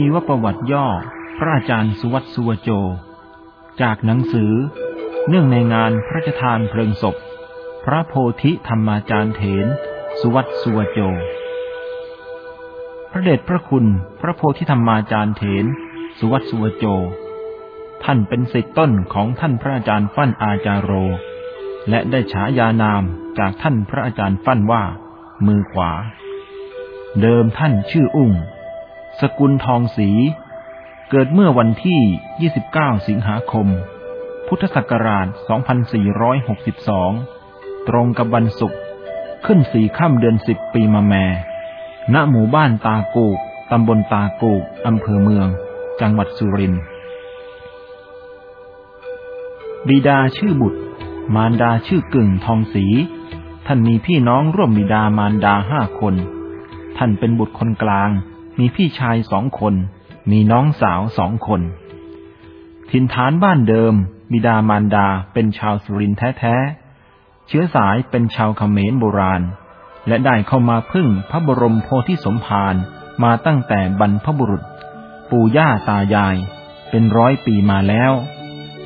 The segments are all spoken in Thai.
ชีวประวัติย่อ พระอาจารย์สุวัตสุวโจ จากหนังสือ เนื่องในงานพระราชทานเพลิงศพ พระโพธิธรรมาจารย์เถน สุวัตสุวโจ พระเดชพระคุณพระโพธิธรรมาจารย์เถน สุวัตสุวโจ ท่านเป็นศิษย์ต้นของท่านพระอาจารย์ฟั่นอาจารโร และได้ฉายานามจากท่านพระอาจารย์ฟั่นว่า มือขวา เดิมท่านชื่ออุ้ง สกุลทองศรีเกิดเมื่อวันที่ 29 สิงหาคม พุทธศักราช 2462 ตรงกับวันศุกร์ขึ้นสี่ค่ำเดือนสิบปีมาแม่ ณ หมู่บ้านตากูก ตำบลตากูก อำเภอเมือง จังหวัดสุรินทร์ บิดาชื่อบุตร มารดาชื่อกึ่งทองศรี ท่านมีพี่น้องร่วมบิดามารดาห้าคน ท่านเป็นบุตรคนกลาง มีพี่ชายสองคน มีน้องสาวสองคน ถิ่นฐานบ้านเดิม บิดามารดาเป็นชาวสุรินแท้ๆ เชื้อสายเป็นชาวเขมรโบราณ และได้เข้ามาพึ่งพระบรมโพธิสมภารมาตั้งแต่บรรพบุรุษ ปู่ย่าตายาย เป็นร้อยปีมาแล้ว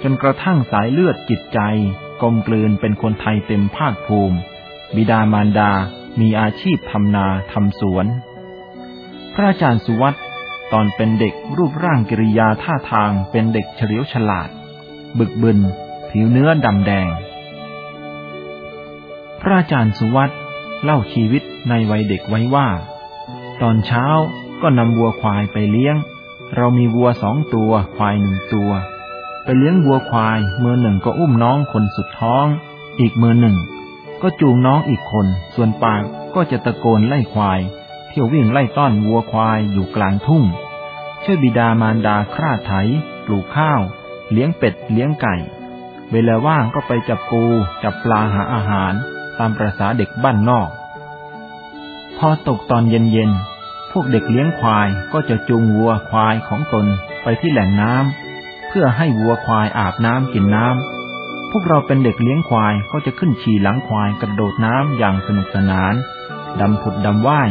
จนกระทั่งสายเลือดจิตใจกลมกลืนเป็นคนไทยเต็มภาคภูมิ บิดามารดามีอาชีพทำนาทำสวน พระอาจารย์สุวัตตอนเป็นเด็กรูปร่างกิริยาท่าทางเป็นเด็กเฉลียวฉลาด บึกบึน ผิวเนื้อดำแดง พระอาจารย์สุวัตเล่าชีวิตในวัยเด็กไว้ว่า ตอนเช้าก็นำวัวควายไปเลี้ยง เรามีวัวสองตัว ควายหนึ่งตัว ไปเลี้ยงวัวควายมือหนึ่งก็อุ้มน้องคนสุดท้อง อีกมือหนึ่ง ก็จูงน้องอีกคน ส่วนปากก็จะตะโกนไล่ควาย เที่ยววิ่งไล่ต้อนวัวควายอยู่กลางทุ่ง ช่วยบิดามารดาคราดไถ ปลูกข้าว เลี้ยงเป็ด เลี้ยงไก่ เวลาว่างก็ไปจับปู จับปลาหาอาหาร ตามประษาเด็กบ้านนอก พอตกตอนเย็นๆ พวกเด็กเลี้ยงควายก็จะจูงวัวควายของตนไปที่แหล่งน้ำเพื่อให้วัวควายอาบน้ำกินน้ำพวกเราเป็นเด็กเลี้ยงควายก็จะขึ้นฉี่หลังควายกระโดดน้ำอย่างสนุกสนาน ดำผุดดำว่าย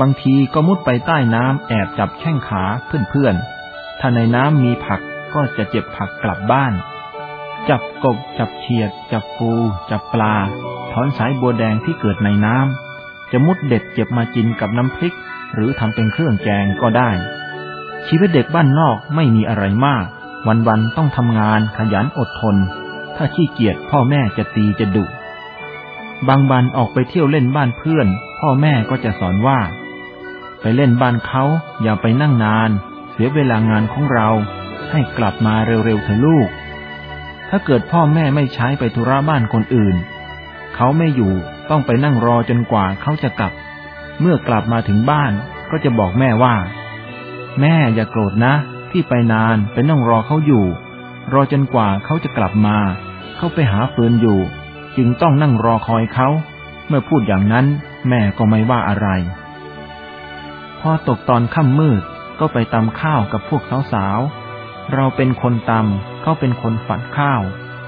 บางทีก็มุดไปใต้น้ำแอบจับแข้งขาเพื่อนๆ ถ้าในน้ำมีผักก็จะเจ็บผักกลับบ้าน จับกบจับเขียด จับปู จับปลา ถอนสายบัวแดงที่เกิดในน้ำ จะมุดเด็ดเจ็บมากินกับน้ำพริก หรือทำเป็นเครื่องแกงก็ได้ ชีวิตเด็กบ้านนอกไม่มีอะไรมาก วันๆต้องทำงานขยันอดทน ถ้าขี้เกียจพ่อแม่จะตีจะดุบางวันออกไปเที่ยวเล่นบ้านเพื่อน พ่อแม่ก็จะสอนว่า ไปเล่นบ้านเขาอย่าไปนั่งนาน เสียเวลางานของเรา ให้กลับมาเร็วๆเถอะลูก ถ้าเกิดพ่อแม่ไม่ใช้ไปธุระบ้านคนอื่น เขาไม่อยู่ต้องไปนั่งรอจนกว่าเขาจะกลับ เมื่อกลับมาถึงบ้านก็จะบอกแม่ว่า แม่อย่าโกรธนะ ที่ไปนานไปนั่งรอเขาอยู่ รอจนกว่าเขาจะกลับมา เขาไปหาฟืนอยู่ จึงต้องนั่งรอคอยเขา เมื่อพูดอย่างนั้นแม่ก็ไม่ว่าอะไร พอตกตอนค่ำมืดก็ไปตำข้าวกับพวกสาวๆ เราเป็นคนตำเขาเป็นคนฝัดข้าว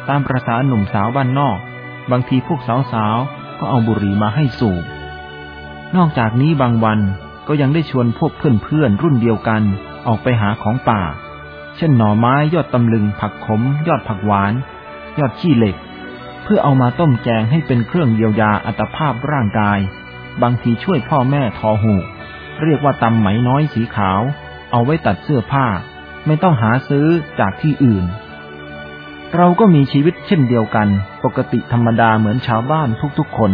ตามประษาหนุ่มสาวบ้านนอก บางทีพวกสาวๆ ก็เอาบุหรี่มาให้สูบ นอกจากนี้บางวันก็ยังได้ชวนพวกเพื่อนๆ รุ่นเดียวกันออกไปหาของป่า เช่นหน่อไม้ยอดตำลึงผักขม ยอดผักหวาน ยอดขี้เหล็ก เพื่อเอามาต้มแกงให้เป็นเครื่องเยียวยาอัตภาพร่างกาย บางทีช่วยพ่อแม่ทอหู เรียกว่าตำไหมน้อยสีขาว เอาไว้ตัดเสื้อผ้า ไม่ต้องหาซื้อจากที่อื่น เราก็มีชีวิตเช่นเดียวกัน ปกติธรรมดาเหมือนชาวบ้านทุกๆคน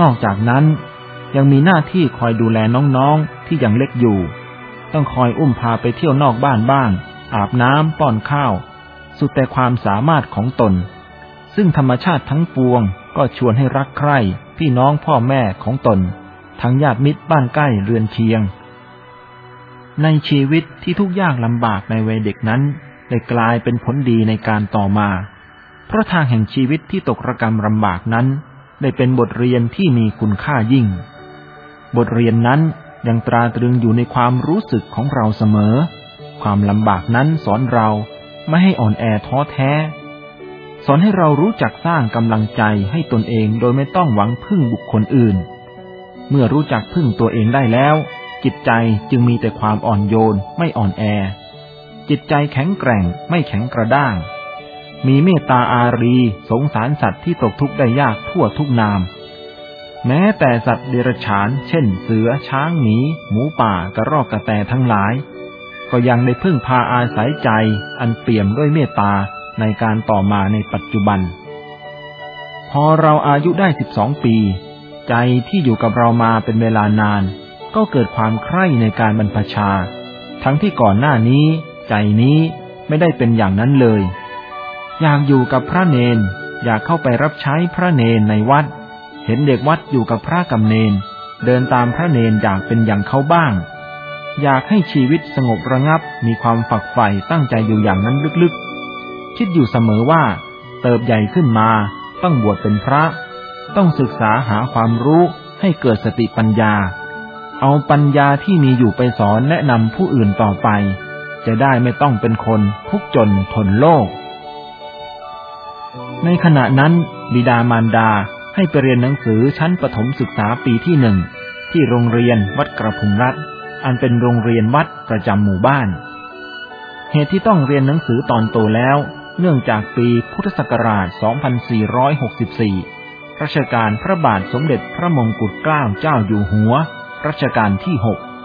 นอกจากนั้น ยังมีหน้าที่คอยดูแลน้องๆที่ยังเล็กอยู่ ต้องคอยอุ้มพาไปเที่ยวนอกบ้านบ้าง อาบน้ำป้อนข้าว สุดแต่ความสามารถของตน ซึ่งธรรมชาติทั้งปวงก็ชวนให้รักใคร่พี่น้องพ่อแม่ของตน ทั้งญาติมิตรบ้านใกล้เรือนเคียง ในชีวิตที่ทุกยากลำบากในวัยเด็กนั้นได้กลายเป็นผลดีในการต่อมา เพราะทางแห่งชีวิตที่ตกระกรรมลำบากนั้น ได้เป็นบทเรียนที่มีคุณค่ายิ่ง บทเรียนนั้นยังตราตรึงอยู่ในความรู้สึกของเราเสมอ ความลำบากนั้นสอนเราไม่ให้อ่อนแอท้อแท้ สอนให้เรารู้จักสร้างกำลังใจให้ตนเองโดยไม่ต้องหวังพึ่งบุคคลอื่น เมื่อรู้จักพึ่งตัวเองได้แล้ว จิตใจจึงมีแต่ความอ่อนโยนไม่อ่อนแอ จิตใจแข็งแกร่งไม่แข็งกระด้าง มีเมตตาอารี สงสารสัตว์ที่ตกทุกข์ได้ยากทั่วทุกนาม แม้แต่สัตว์เดรัจฉาน เช่น เสือช้างหมี หมูป่ากระรอกกระแตทั้งหลาย ก็ยังได้พึ่งพาอาศัยใจอันเปี่ยมด้วยเมตตาในการต่อมาในปัจจุบัน พอเราอายุได้สิบสองปี ใจที่อยู่กับเรามาเป็นเวลานาน ก็เกิดความใคร่ในการบรรพชา ทั้งที่ก่อนหน้านี้ ใจนี้ไม่ได้เป็นอย่างนั้นเลย อยากอยู่กับพระเนน อยากเข้าไปรับใช้พระเนนในวัด เห็นเด็กวัดอยู่กับพระกำเนน เดินตามพระเนนอยากเป็นอย่างเขาบ้าง อยากให้ชีวิตสงบระงับมีความฝักใฝ่ตั้งใจอยู่อย่างนั้นลึกๆ คิดอยู่เสมอว่า เติบใหญ่ขึ้นมาต้องบวชเป็นพระ ต้องศึกษาหาความรู้ให้เกิดสติปัญญา เอาปัญญาที่มีอยู่ไปสอนแนะนำผู้อื่นต่อไป จะได้ไม่ต้องเป็นคนทุกจนทนโลก ในขณะนั้น บิดามารดาให้ไปเรียนหนังสือชั้นประถมศึกษาปีที่หนึ่งที่โรงเรียนวัดกระพุงรัฐ อันเป็นโรงเรียนวัดประจำหมู่บ้าน เหตุที่ต้องเรียนหนังสือตอนโตแล้ว เนื่องจากปีพุทธศักราช 2464 รัชกาลพระบาทสมเด็จพระมงกุฎเกล้าเจ้าอยู่หัว รัชกาลที่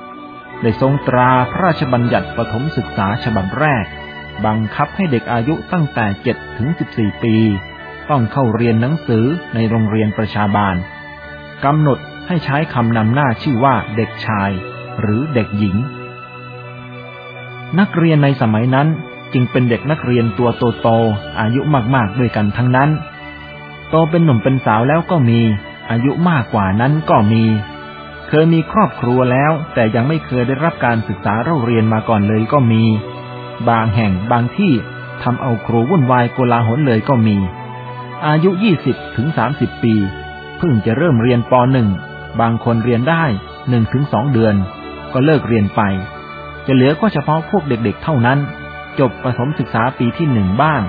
6ได้ทรงตราพระราชบัญญัติประถมศึกษาฉบับแรก บังคับให้เด็กอายุตั้งแต่7ถึง14ปี ต้องเข้าเรียนหนังสือในโรงเรียนประชาบาลกำหนดให้ใช้คำนำหน้าชื่อว่าเด็กชาย หรือเด็กหญิง นักเรียนในสมัยนั้นจึงเป็นเด็กนักเรียนตัวโตๆอายุมากๆด้วยกันทั้งนั้น โตเป็นหนุ่มเป็นสาวแล้วก็มี อายุมากกว่านั้นก็มี เคยมีครอบครัวแล้ว แต่ยังไม่เคยได้รับการศึกษาเราเรียนมาก่อนเลยก็มี บางแห่งบางที่ทำเอาครูวุ่นวายโกลาหลเลยก็มี อายุยี่สิบถึงสามสิบปี เพิ่งจะเริ่มเรียนปหนึ่งบางคนเรียนได้หนึ่งถึงสองเดือน ก็เลิกเรียนไป จะเหลือก็เฉพาะพวกเด็กๆ เท่านั้น จบประถมศึกษาปีที่หนึ่งบ้าง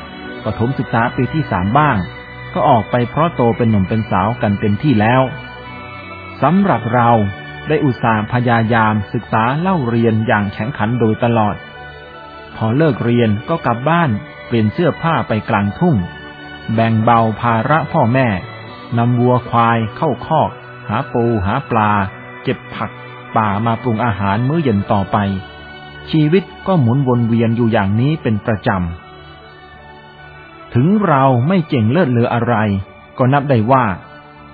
ประถมศึกษาปีที่สามบ้าง ก็ออกไปเพราะโตเป็นหนุ่มเป็นสาวกันเต็มที่แล้วสำหรับเราได้อุตส่าห์พยายามศึกษาเล่าเรียนอย่างแข็งขันโดยตลอด พอเลิกเรียนก็กลับบ้านเปลี่ยนเสื้อผ้าไปกลางทุ่ง แบ่งเบาภาระพ่อแม่นำวัวควายเข้าคอก หาปูหาปลาเจ็บผักป่ามาปรุงอาหารมื้อเย็นต่อไป ชีวิตก็หมุนวนเวียนอยู่อย่างนี้เป็นประจำ ถึงเราไม่เจ๋งเลิศเลืออะไร ก็นับได้ว่า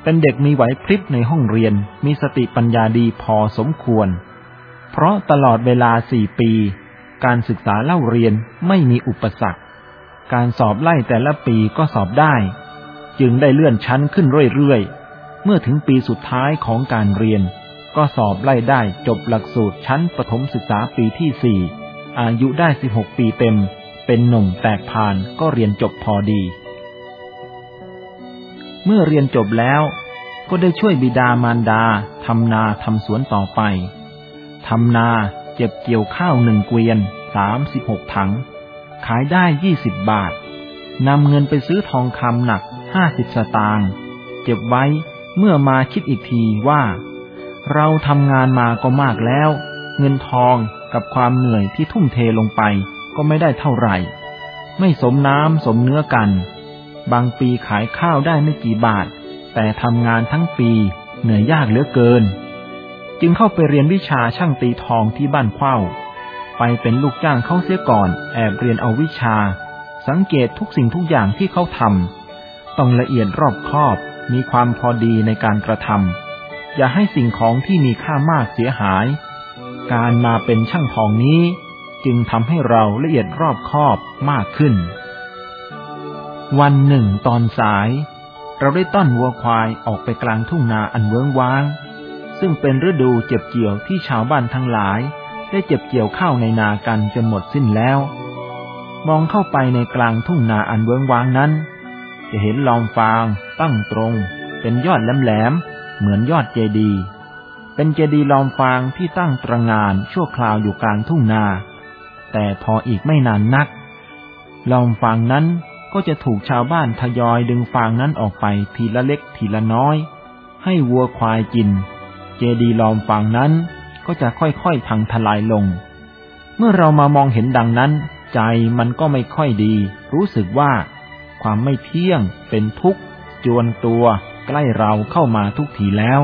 เป็นเด็กมีไหวพริบในห้องเรียนมีสติปัญญาดีพอสมควร เพราะตลอดเวลาสี่ปี การศึกษาเล่าเรียนไม่มีอุปสรรค การสอบไล่แต่ละปีก็สอบได้ จึงได้เลื่อนชั้นขึ้นเรื่อยๆ เมื่อถึงปีสุดท้ายของการเรียน ก็สอบไล่ได้จบหลักสูตรชั้นประถมศึกษาปีที่สี่อายุได้สิบหกปีเต็ม เป็นหนุ่มแตกพานก็เรียนจบพอดี เมื่อเรียนจบแล้วก็ได้ช่วยบิดามารดาทำนาทำสวนต่อไปทำนาเจ็บเกี่ยวข้าวหนึ่งเกวียนสามสิบหกถัง ขายได้ยี่สิบบาทนำเงินไปซื้อทองคำหนักห้าสิบสตางค์เก็บไว้เมื่อมาคิดอีกทีว่า เราทำงานมาก็มากแล้ว เงินทองกับความเหนื่อยที่ทุ่มเทลงไป ก็ไม่ได้เท่าไหร่ ไม่สมน้ำสมเนื้อกัน บางปีขายข้าวได้ไม่กี่บาท แต่ทำงานทั้งปีเหนื่อยยากเหลือเกิน จึงเข้าไปเรียนวิชาช่างตีทองที่บ้านเข้า ไปเป็นลูกจ้างเขาเสียก่อน แอบเรียนเอาวิชา สังเกตทุกสิ่งทุกอย่างที่เขาทำต้องละเอียดรอบคอบมีความพอดีในการกระทำอย่าให้สิ่งของที่มีค่ามากเสียหาย การมาเป็นช่างทองนี้ จึงทำให้เราละเอียดรอบคอบมากขึ้น วันหนึ่งตอนสาย เราได้ต้อนวัวควายออกไปกลางทุ่งนาอันเวิ้งว้าง ซึ่งเป็นฤดูเจ็บเกี่ยวที่ชาวบ้านทั้งหลาย ได้เจ็บเกี่ยวข้าวในนากันจนหมดสิ้นแล้ว มองเข้าไปในกลางทุ่งนาอันเวิ้งว้างนั้น จะเห็นลอมฟางตั้งตรง เป็นยอดแหลมๆเหมือนยอดเจดีย์เป็นเจดีย์ลอมฟางที่ตั้งตระงานชั่วคราวอยู่กลางทุ่งนา แต่พออีกไม่นานนักลอมฟางนั้นก็จะถูกชาวบ้านทยอยดึงฟางนั้นออกไปทีละเล็กทีละน้อย ให้วัวควายกิน เจดีลอมฟางนั้นก็ก็จะค่อยๆพังทลายลง เมื่อเรามามองเห็นดังนั้น ใจมันก็ไม่ค่อยดี รู้สึกว่า ความไม่เที่ยงเป็นทุกข์จวนตัวใกล้เราเข้ามาทุกทีแล้ว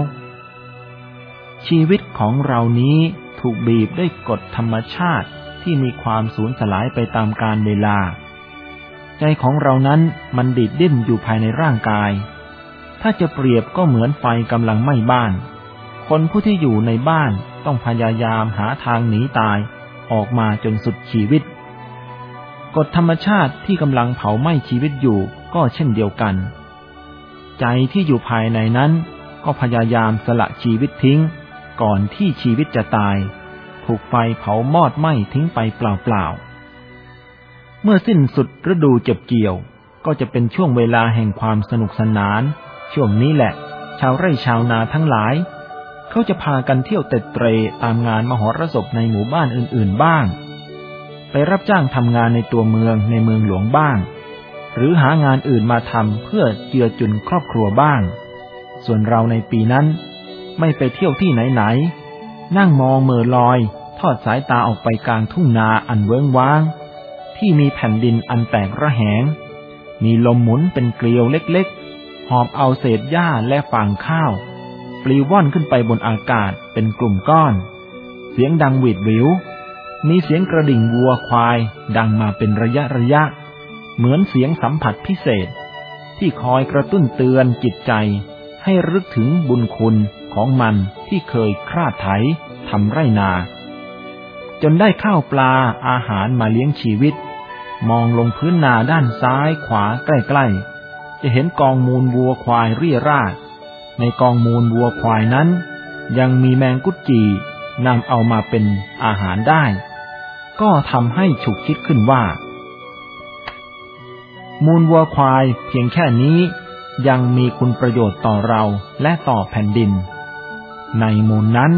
ชีวิตของเรานี้ถูกบีบด้วยกฎธรรมชาติ ที่มีความสูญสลายไปตามกาลเวลา ใจของเรานั้นมันดิดดิ้นอยู่ภายในร่างกาย ถ้าจะเปรียบก็เหมือนไฟกำลังไหม้บ้าน คนผู้ที่อยู่ในบ้านต้องพยายามหาทางหนีตายออกมาจนสุดชีวิต กฎธรรมชาติที่กำลังเผาไหม้ชีวิตอยู่ก็เช่นเดียวกัน ใจที่อยู่ภายในนั้นก็พยายามสละชีวิตทิ้ง ก่อนที่ชีวิตจะตาย ถูกไฟเผามอดไหม้ทิ้งไปเปล่าๆ เมื่อสิ้นสุดฤดูเจ็บเกี่ยว ก็จะเป็นช่วงเวลาแห่งความสนุกสนาน ช่วงนี้แหละ ชาวไร่ชาวนาทั้งหลาย เขาจะพากันเที่ยวเตะเตรตามงานมหรสพในหมู่บ้านอื่นๆบ้าง ไปรับจ้างทำงานในตัวเมืองในเมืองหลวงบ้าง หรือหางานอื่นมาทำเพื่อเจือจุนครอบครัวบ้าง ส่วนเราในปีนั้น ไม่ไปเที่ยวที่ไหนๆ นั่งมองเมื่อลอย ทอดสายตาออกไปกลางทุ่งนาอันเวิ้งว้าง ที่มีแผ่นดินอันแตกระแหง มีลมหมุนเป็นเกลียวเล็กๆ หอบเอาเศษหญ้าและฟางข้าว ปลิวว่อนขึ้นไปบนอากาศเป็นกลุ่มก้อน เสียงดังหวีดวิว มีเสียงกระดิ่งวัวควายดังมาเป็นระยะระยะ เหมือนเสียงสัมผัสพิเศษ ที่คอยกระตุ้นเตือนจิตใจให้รึกถึงบุญคุณ ของมันที่เคยคราดไถทำไรนา จนได้ข้าวปลาอาหารมาเลี้ยงชีวิต มองลงพื้นนาด้านซ้ายขวาใกล้ๆ จะเห็นกองมูลวัวควายเรี่ยราดในกองมูลวัวควายนั้น ยังมีแมงกุดจีนำเอามาเป็นอาหารได้ ก็ทำให้ฉุกคิดขึ้นว่า มูลวัวควายเพียงแค่นี้ยังมีคุณประโยชน์ต่อเราและต่อแผ่นดิน ในมูลนั้น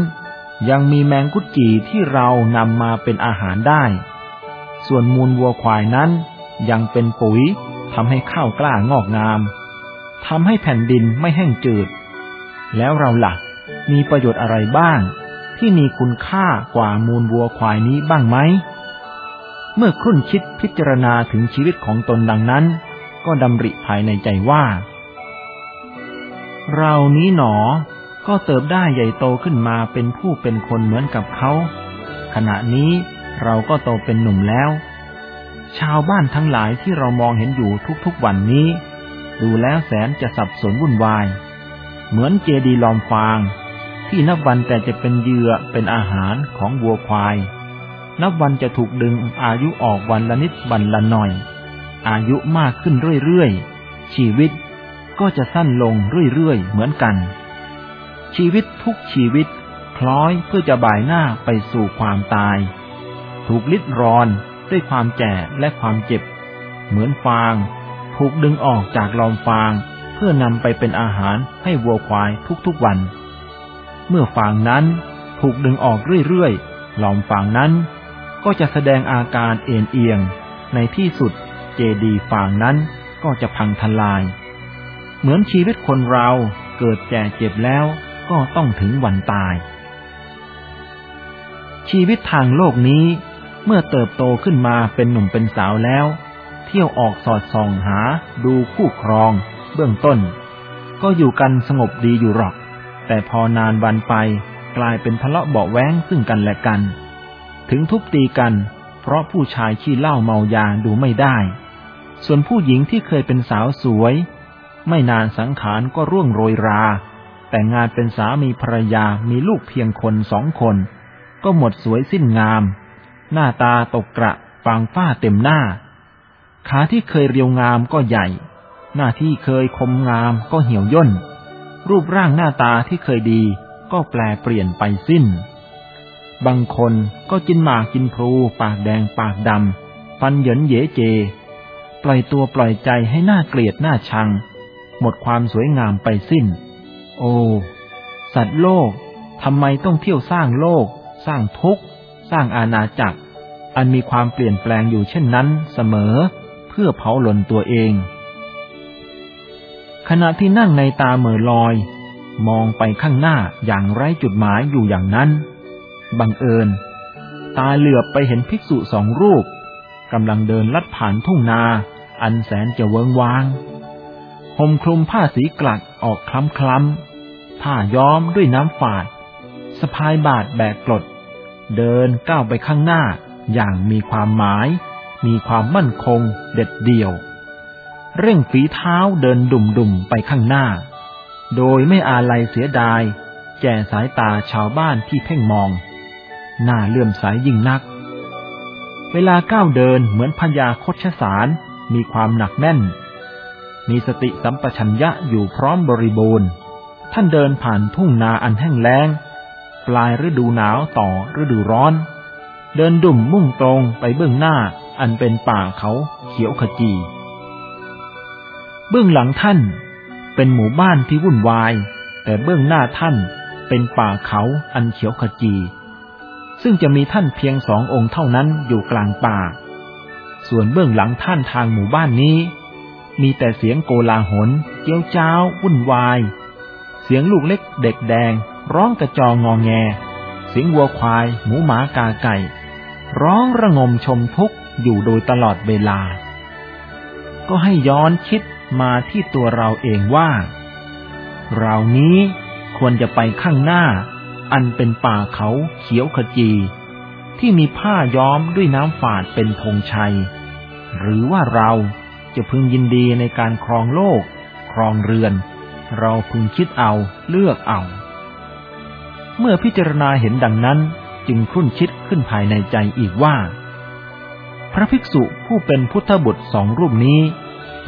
ยังมีแมงกุดจีที่เรานำมาเป็นอาหารได้ ส่วนมูลวัวควายนั้น ยังเป็นปุ๋ยทำให้ข้าวกล้างอกงามทำให้แผ่นดินไม่แห้งจืด แล้วเราละ่ะ มีประโยชน์อะไรบ้าง ที่มีคุณค่ากว่ามูลวัวควายนี้บ้างไหม เมื่อครุ่นคิดพิจารณาถึงชีวิตของตนดังนั้น ก็ดำริภายในใจว่า เรานี้หนอ ก็เติบได้ใหญ่โตขึ้นมาเป็นผู้เป็นคนเหมือนกับเขา ขณะนี้เราก็โตเป็นหนุ่มแล้ว ชาวบ้านทั้งหลายที่เรามองเห็นอยู่ทุกๆวันนี้ ดูแล้วแสนจะสับสนวุ่นวาย เหมือนเจดีลอมฟาง ที่นับวันแต่จะเป็นเหยื่อเป็นอาหารของวัวควาย นับวันจะถูกดึงอายุออกวันละนิดวันละหน่อย อายุมากขึ้นเรื่อยๆชีวิตก็จะสั้นลงเรื่อยๆเหมือนกัน ชีวิตทุกชีวิตคล้อยเพื่อจะบ่ายหน้าไปสู่ความตาย ถูกลิดรอนด้วยความแก่และความเจ็บ เหมือนฟาง ถูกดึงออกจากลอมฟาง เพื่อนำไปเป็นอาหารให้วัวควายทุกๆวัน เมื่อฟางนั้นถูกดึงออกเรื่อยๆลอมฟางนั้น ก็จะแสดงอาการเอ็นเอียง ในที่สุดเจดีฟางนั้นก็จะพังทลาย เหมือนชีวิตคนเราเกิดแก่เจ็บแล้ว ก็ต้องถึงวันตาย ชีวิตทางโลกนี้เมื่อเติบโตขึ้นมาเป็นหนุ่มเป็นสาวแล้ว เที่ยวออกสอดส่องหาดูคู่ครอง เบื้องต้น ก็อยู่กันสงบดีอยู่หรอก แต่พอนานวันไปกลายเป็นทะเลาะเบาแว้งซึ่งกันและกัน ถึงทุบตีกัน เพราะผู้ชายขี้เหล้าเมายาดูไม่ได้ ส่วนผู้หญิงที่เคยเป็นสาวสวย ไม่นานสังขารก็ร่วงโรยรา แต่งงานเป็นสามีภรรยามีลูกเพียงคนสองคน ก็หมดสวยสิ้นงาม หน้าตาตกกระฟางฝ้าเต็มหน้า ขาที่เคยเรียวงามก็ใหญ่ หน้าที่เคยคมงามก็เหี่ยวย่น รูปร่างหน้าตาที่เคยดีก็แปลเปลี่ยนไปสิ้น บางคนก็กินหมากกินพลูปากแดงปากดำฟันเหยินเยเจ ปล่อยตัวปล่อยใจให้หน้าเกลียดหน้าชัง หมดความสวยงามไปสิ้น โอ สัตว์โลกทำไมต้องเที่ยวสร้างโลก สร้างทุกข์ สร้างอาณาจักร อันมีความเปลี่ยนแปลงอยู่เช่นนั้นเสมอ เพื่อเผาหล่นตัวเอง ขณะที่นั่งในตาเหม่อลอย มองไปข้างหน้าอย่างไร้จุดหมายอยู่อย่างนั้น บังเอิญ ตาเหลือบไปเห็นภิกษุสองรูปกำลังเดินลัดผ่านทุ่งนา อันแสนจะเวิงวางห่มคลุมผ้าสีกลักออกคล้ำคล้ำ ผ้าย้อมด้วยน้ำฝาดสะพายบาดแบกกลด เดินก้าวไปข้างหน้าอย่างมีความหมาย มีความมั่นคงเด็ดเดี่ยว เร่งฝีเท้าเดินดุ่มดุ่มไปข้างหน้า โดยไม่อาลัยเสียดายแก่สายตาชาวบ้านที่เพ่งมองหน้าเลื่อมใสยยิ่งนัก เวลาก้าวเดินเหมือนพญาคชสารมีความหนักแน่น มีสติสัมปชัญญะอยู่พร้อมบริบูรณ์ ท่านเดินผ่านทุ่งนาอันแห้งแล้ง ปลายฤดูหนาวต่อฤดูร้อน เดินดุ่มมุ่งตรงไปเบื้องหน้าอันเป็นป่าเขาเขียวขจี เบื้องหลังท่านเป็นหมู่บ้านที่วุ่นวาย แต่เบื้องหน้าท่านเป็นป่าเขาอันเขียวขจี ซึ่งจะมีท่านเพียงสององค์เท่านั้นอยู่กลางป่า ส่วนเบื้องหลังท่านทางหมู่บ้านนี้ มีแต่เสียงโกลาหลเจียวจ้าววุ่นวาย สียงลูกเล็กเด็กแดง ร้องกระจองงอแง เสียงวัวควาย หมูหมากาไก่ ร้องระงมชมทุกอยู่โดยตลอดเวลา ก็ให้ย้อนคิดมาที่ตัวเราเองว่า เรานี้ควรจะไปข้างหน้า อันเป็นป่าเขาเขียวขจี ที่มีผ้าย้อมด้วยน้ำฝาดเป็นธงชัย หรือว่าเราจะพึงยินดีในการครองโลก ครองเรือน เราพึงคิดเอาเลือกเอา เมื่อพิจารณาเห็นดังนั้นจึงคุ้นคิดขึ้นภายในใจอีกว่า พระภิกษุผู้เป็นพุทธบุตรสองรูปนี้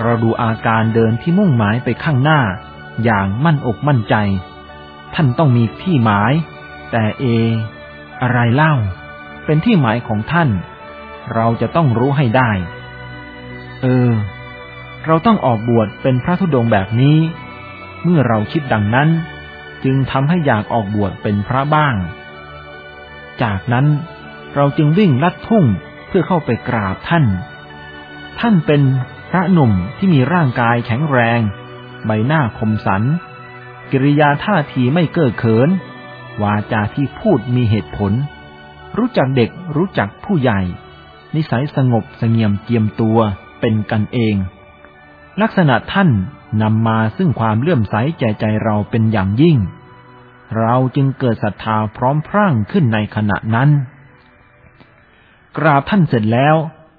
เราดูอาการเดินที่มุ่งหมายไปข้างหน้า อย่างมั่นอกมั่นใจ ท่านต้องมีที่หมาย แต่เอ อะไรเล่า เป็นที่หมายของท่าน เราจะต้องรู้ให้ได้ เออ เราต้องออกบวชเป็นพระธุดงแบบนี้ เมื่อเราคิดดังนั้น จึงทำให้อยากออกบวชเป็นพระบ้าง จากนั้นเราจึงวิ่งลัดทุ่งเพื่อเข้าไปกราบท่าน ท่านเป็นพระหนุ่มที่มีร่างกายแข็งแรง ใบหน้าคมสัน กิริยาท่าทีไม่เก้อเขิน วาจาที่พูดมีเหตุผล รู้จักเด็กรู้จักผู้ใหญ่ นิสัยสงบสงเงียมเจียมตัวเป็นกันเอง ลักษณะท่าน นำมาซึ่งความเลื่อมใสใจใจเราเป็นอย่างยิ่ง เราจึงเกิดศรัทธาพร้อมพรั่งขึ้นในขณะนั้น กราบท่านเสร็จแล้ว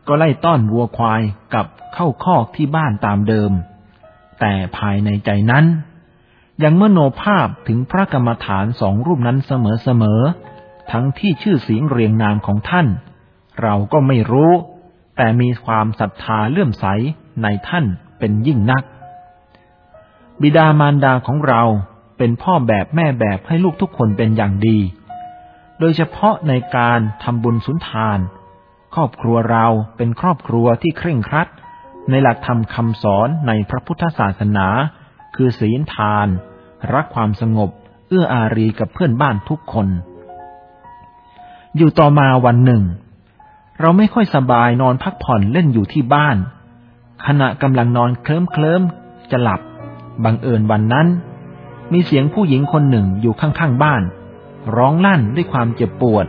ก็ไล่ต้อนวัวควายกับเข้าคอกที่บ้านตามเดิม แต่ภายในใจนั้น ยังเมื่อโนภาพถึงพระกรรมฐานสองรูปนั้นเสมอๆทั้งที่ชื่อเสียงเรียงนามของท่าน เราก็ไม่รู้ แต่มีความศรัทธาเลื่อมใสในท่านเป็นยิ่งนัก บิดามารดาของเราเป็นพ่อแบบแม่แบบให้ลูกทุกคนเป็นอย่างดี โดยเฉพาะในการทำบุญสุนทาน ครอบครัวเราเป็นครอบครัวที่เคร่งครัด ในหลักธรรมคำสอนในพระพุทธศาสนา คือศีลทาน รักความสงบ เอื้ออารีกับเพื่อนบ้านทุกคน อยู่ต่อมาวันหนึ่ง เราไม่ค่อยสบายนอนพักผ่อนเล่นอยู่ที่บ้าน ขณะกำลังนอนเคลิ้มเคลิ้มจะหลับ บังเอิญวันนั้น มีเสียงผู้หญิงคนหนึ่งอยู่ข้างๆบ้าน ร้องลั่นด้วยความเจ็บปวด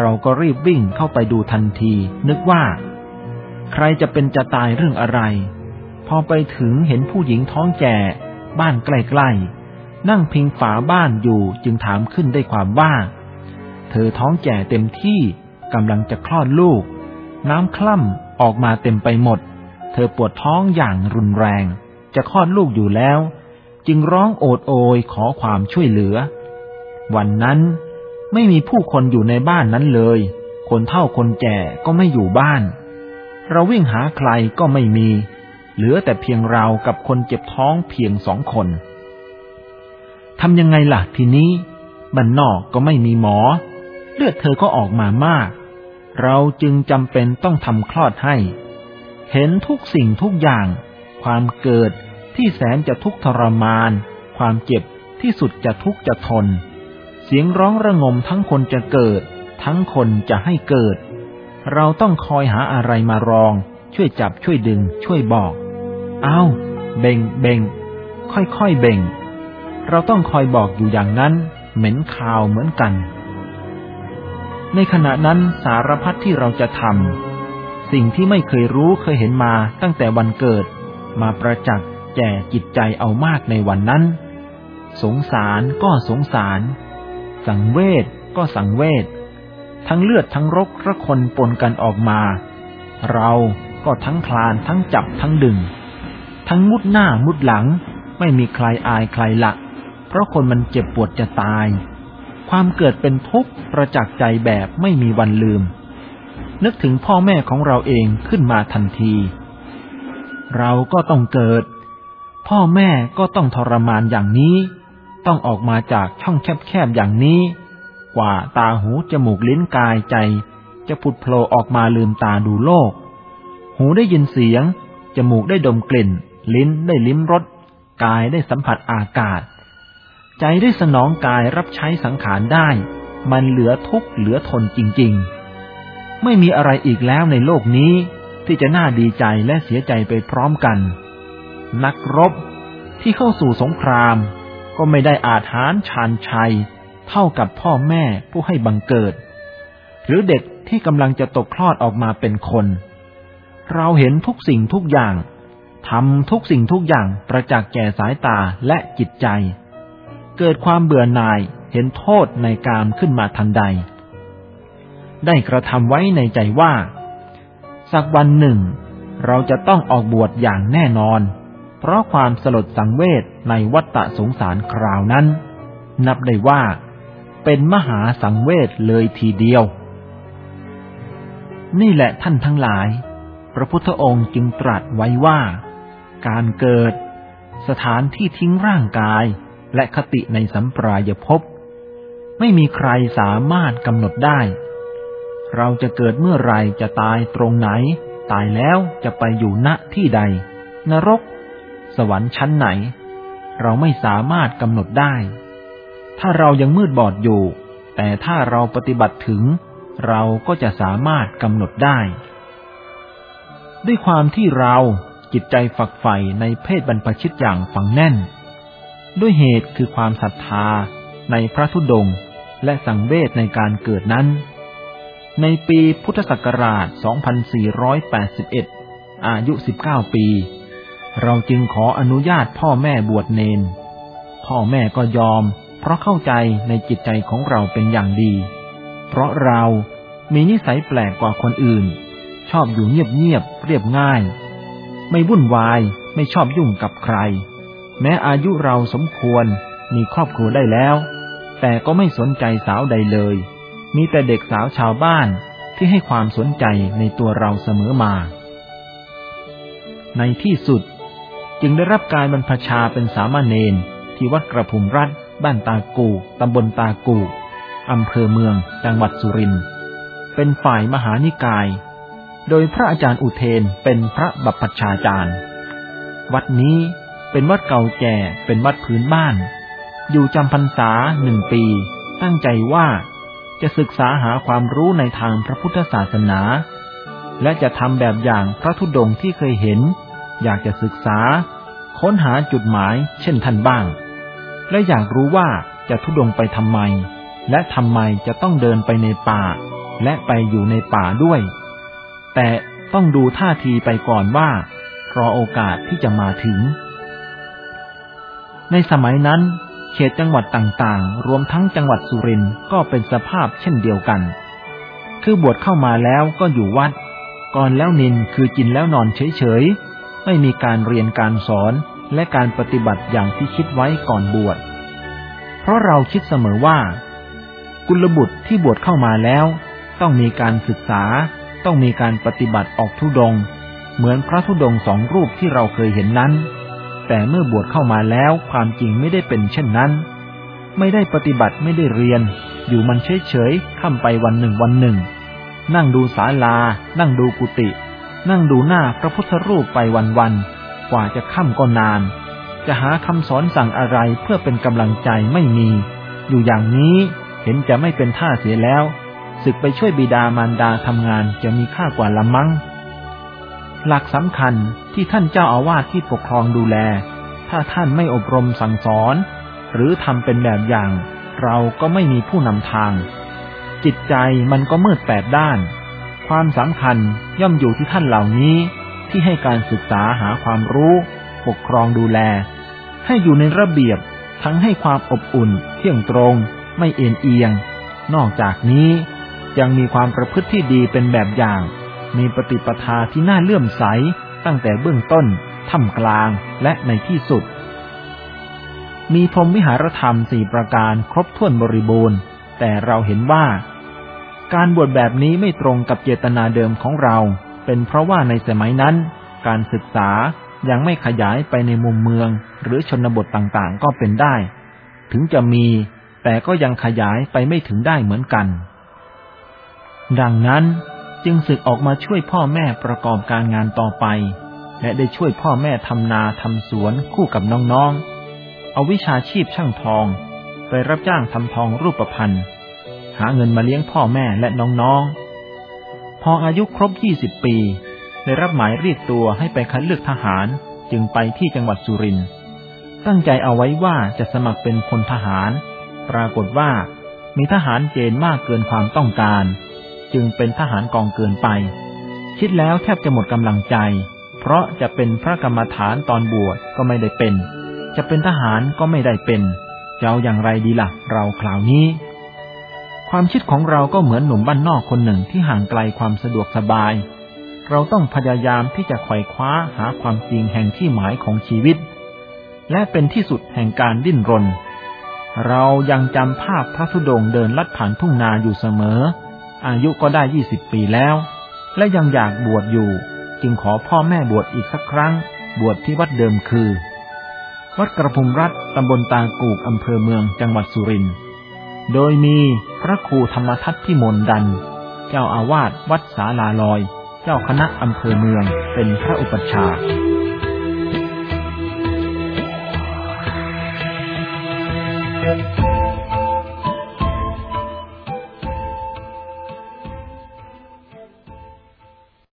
เราก็รีบวิ่งเข้าไปดูทันที นึกว่า ใครจะเป็นจะตายเรื่องอะไร พอไปถึงเห็นผู้หญิงท้องแก่บ้านใกล้ๆนั่งพิงฝาบ้านอยู่จึงถามขึ้นได้ความว่า เธอท้องแก่เต็มที่กำลังจะคลอดลูก น้ำคล่ำออกมาเต็มไปหมด เธอปวดท้องอย่างรุนแรง จะคลอดลูกอยู่แล้ว จึงร้องโอดโอยขอความช่วยเหลือ วันนั้นไม่มีผู้คนอยู่ในบ้านนั้นเลย คนเฒ่าคนแก่ก็ไม่อยู่บ้าน เราวิ่งหาใครก็ไม่มี เหลือแต่เพียงเรากับคนเจ็บท้องเพียงสองคนทำยังไงล่ะทีนี้บ้านนอกก็ไม่มีหมอ เลือดเธอก็ออกมามาก เราจึงจำเป็นต้องทำคลอดให้ เห็นทุกสิ่งทุกอย่าง ความเกิดที่แสนจะทุกข์ทรมาน ความเจ็บที่สุดจะทุกข์จะทน เสียงร้องระงมทั้งคนจะเกิด ทั้งคนจะให้เกิด เราต้องคอยหาอะไรมารอง ช่วยจับช่วยดึง ช่วยบอก เอาเบ่งเบ่งค่อยๆเบ่ง เราต้องคอยบอกอยู่อย่างนั้น เหม็นคาวเหมือนกัน ในขณะนั้นสารพัดที่เราจะทำสิ่งที่ไม่เคยรู้เคยเห็นมาตั้งแต่วันเกิด มาประจักษ์แก่จิตใจเอามากในวันนั้น สงสารก็สงสาร สังเวชก็สังเวชทั้งเลือดทั้งรกระคนปนกันออกมา เราก็ทั้งคลานทั้งจับทั้งดึง ทั้งมุดหน้ามุดหลัง ไม่มีใครอายใครละเพราะคนมันเจ็บปวดจะตาย ความเกิดเป็นทุกข์ประจักษ์ใจแบบไม่มีวันลืม นึกถึงพ่อแม่ของเราเองขึ้นมาทันที เราก็ต้องเกิด พ่อแม่ก็ต้องทรมานอย่างนี้ ต้องออกมาจากช่องแคบๆอย่างนี้ กว่าตาหูจมูกลิ้นกายใจ จะผุดโผล่ออกมาลืมตาดูโลก หูได้ยินเสียง จมูกได้ดมกลิ่น ลิ้นได้ลิ้มรสกายได้สัมผัสอากาศ ใจได้สนองกายรับใช้สังขารได้ มันเหลือทุกข์เหลือทนจริง ๆ ไม่มีอะไรอีกแล้วในโลกนี้ ที่จะน่าดีใจและเสียใจไปพร้อมกัน นักรบที่เข้าสู่สงคราม ก็ไม่ได้อาจหารชานชัย เท่ากับพ่อแม่ผู้ให้บังเกิด หรือเด็กที่กำลังจะตกคลอดออกมาเป็นคน เราเห็นทุกสิ่งทุกอย่างทำทุกสิ่งทุกอย่างประจักษ์แก่สายตาและจิตใจ เกิดความเบื่อหน่ายเห็นโทษในกามขึ้นมาทันใด ได้กระทำไว้ในใจว่า สักวันหนึ่ง เราจะต้องออกบวชอย่างแน่นอน เพราะความสลดสังเวชในวัฏสงสารคราวนั้น นับได้ว่า เป็นมหาสังเวชเลยทีเดียว นี่แหละท่านทั้งหลาย พระพุทธองค์จึงตรัสไว้ว่า การเกิด สถานที่ทิ้งร่างกายและคติในสัมปรายภพไม่มีใครสามารถกำหนดได้ เราจะเกิดเมื่อไรจะตายตรงไหน ตายแล้วจะไปอยู่ณที่ใด นรก สวรรค์ชั้นไหน เราไม่สามารถกำหนดได้ ถ้าเรายังมืดบอดอยู่ แต่ถ้าเราปฏิบัติถึง เราก็จะสามารถกำหนดได้ ด้วยความที่เราจิตใจฝักใฝ่ในเพศบรรพชิตอย่างฝังแน่น ด้วยเหตุคือความศรัทธาในพระธุดงค์และสังเวชในการเกิดนั้น ในปีพุทธศักราช 2481 อายุ 19 ปี เราจึงขออนุญาตพ่อแม่บวชเนน พ่อแม่ก็ยอม เพราะเข้าใจในจิตใจของเราเป็นอย่างดี เพราะเรามีนิสัยแปลกกว่าคนอื่น ชอบอยู่เงียบๆเรียบง่าย ไม่วุ่นวายไม่ชอบยุ่งกับใคร แม้อายุเราสมควรมีครอบครัวได้แล้ว แต่ก็ไม่สนใจสาวใดเลย มีแต่เด็กสาวชาวบ้านที่ให้ความสนใจในตัวเราเสมอมา ในที่สุดจึงได้รับการบรรพชาเป็นสามเณรที่วัดกระพุมรัฐ บ้านตากู ตำบลตากูอำเภอเมือง จังหวัดสุรินทร์ เป็นฝ่ายมหานิกาย โดยพระอาจารย์อุเทนเป็นพระบัพพชาจารย์ วัดนี้เป็นวัดเก่าแก่ เป็นวัดพื้นบ้าน อยู่จำพรรษาหนึ่งปี ตั้งใจว่า จะศึกษาหาความรู้ในทางพระพุทธศาสนา และจะทำแบบอย่างพระธุดงค์ที่เคยเห็น อยากจะศึกษา ค้นหาจุดหมายเช่นท่านบ้าง และอยากรู้ว่าจะทุดงไปทำไม และทำไมจะต้องเดินไปในป่า และไปอยู่ในป่าด้วย แต่ต้องดูท่าทีไปก่อนว่า รอโอกาสที่จะมาถึง ในสมัยนั้น เขตจังหวัดต่างๆ รวมทั้งจังหวัดสุรินทร์ก็เป็นสภาพเช่นเดียวกัน คือบวชเข้ามาแล้วก็อยู่วัด ก่อนแล้วนินคือกินแล้วนอนเฉยๆ ไม่มีการเรียนการสอนและการปฏิบัติอย่างที่คิดไว้ก่อนบวช เพราะเราคิดเสมอว่า กุลบุตรที่บวชเข้ามาแล้ว ต้องมีการศึกษา ต้องมีการปฏิบัติออกทุดง เหมือนพระธุดงสองรูปที่เราเคยเห็นนั้น แต่เมื่อบวชเข้ามาแล้วความจริงไม่ได้เป็นเช่นนั้น ไม่ได้ปฏิบัติไม่ได้เรียน อยู่มันเฉยๆข้ามไปวันหนึ่งวันหนึ่ง นั่งดูศาลา นั่งดูกุฏินั่งดูหน้าพระพุทธรูปไปวันๆกว่าจะค่ำก็นาน จะหาคำสอนสั่งอะไรเพื่อเป็นกำลังใจไม่มี อยู่อย่างนี้เห็นจะไม่เป็นท่าเสียแล้วศึกไปช่วยบิดามารดาทำงานจะมีค่ากว่าละมั้งหลักสำคัญ ที่ท่านเจ้าอาวาสที่ปกครองดูแล ถ้าท่านไม่อบรมสั่งสอน หรือทำเป็นแบบอย่าง เราก็ไม่มีผู้นำทาง จิตใจมันก็มืดแปดด้าน ความสำคัญย่อมอยู่ที่ท่านเหล่านี้ ที่ให้การศึกษาหาความรู้ ปกครองดูแล ให้อยู่ในระเบียบทั้งให้ความอบอุ่น เที่ยงตรง ไม่เอ็นเอียง นอกจากนี้ยังมีความประพฤติที่ดีเป็นแบบอย่าง มีปฏิปทาที่น่าเลื่อมใส ตั้งแต่เบื้องต้นท่ามกลางและในที่สุด มีพรมวิหารธรรมสี่ประการครบถ้วนบริบูรณ์ แต่เราเห็นว่า การบวชแบบนี้ไม่ตรงกับเจตนาเดิมของเรา เป็นเพราะว่าในสมัยนั้น การศึกษายังไม่ขยายไปในมุมเมือง หรือชนบทต่างๆ ก็เป็นได้ ถึงจะมี แต่ก็ยังขยายไปไม่ถึงได้เหมือนกัน ดังนั้น จึงศึกออกมาช่วยพ่อแม่ประกอบการงานต่อไป และได้ช่วยพ่อแม่ทำนาทำสวนคู่กับน้องๆ เอาวิชาชีพช่างทอง ไปรับจ้างทำทองรูปพันธ์หาเงินมาเลี้ยงพ่อแม่และน้องๆ พออายุครบยี่สิบปี ได้รับหมายเรียกตัวให้ไปคัดเลือกทหารจึงไปที่จังหวัดสุรินทร์ตั้งใจเอาไว้ว่าจะสมัครเป็นพลทหาร ปรากฏว่ามีทหารเกณฑ์มากเกินความต้องการ จึงเป็นทหารกองเกินไป คิดแล้วแทบจะหมดกำลังใจ เพราะจะเป็นพระกรรมฐานตอนบวชก็ไม่ได้เป็น จะเป็นทหารก็ไม่ได้เป็นจะเอาอย่างไรดีละ่ะ เราคราวนี้ ความคิดของเราก็เหมือนหนุ่มบ้านนอกคนหนึ่งที่ห่างไกลความสะดวกสบาย เราต้องพยายามที่จะไขว่คว้าหาความจริงแห่งที่หมายของชีวิต และเป็นที่สุดแห่งการดิ้นรน เรายังจำภาพพระธุดงเดินลัดผ่านทุ่งนาอยู่เสมอ อายุก็ได้ยี่สิบปีแล้ว และยังอยากบวชอยู่ จึงขอพ่อแม่บวชอีกสักครั้ง บวชที่วัดเดิมคือ วัดกระพุมรัฐตำบลตากูกอำเภอเมืองจังหวัดสุรินทร์โดยมีพระครูธรรมทัตที่มนดัน เจ้าอาวาสวัดสาลาลอย เจ้าคณะอำเภอเมืองเป็นพระอุปชาย์